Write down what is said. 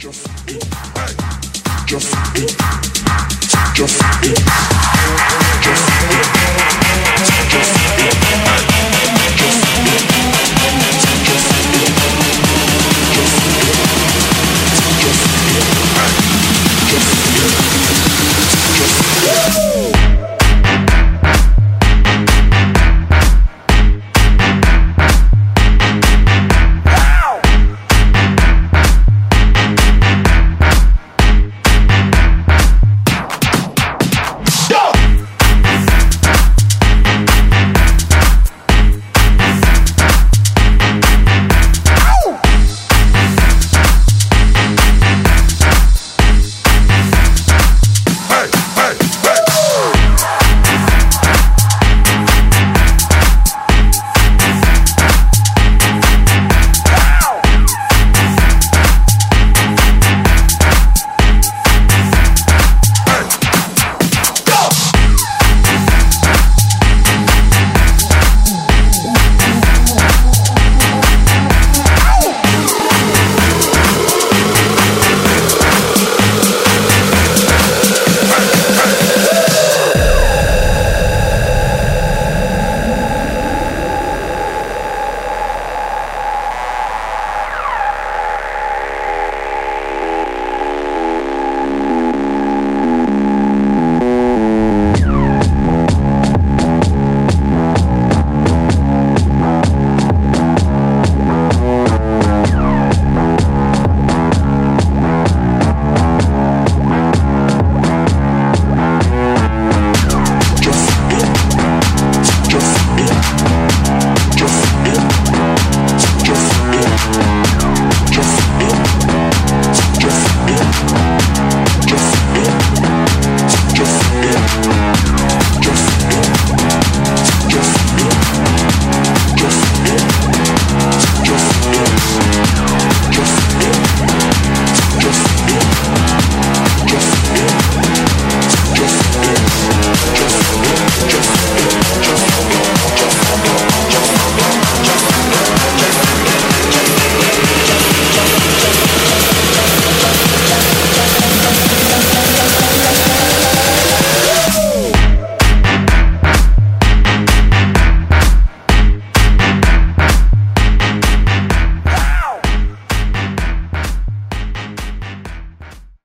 Just it, Just it, Just it.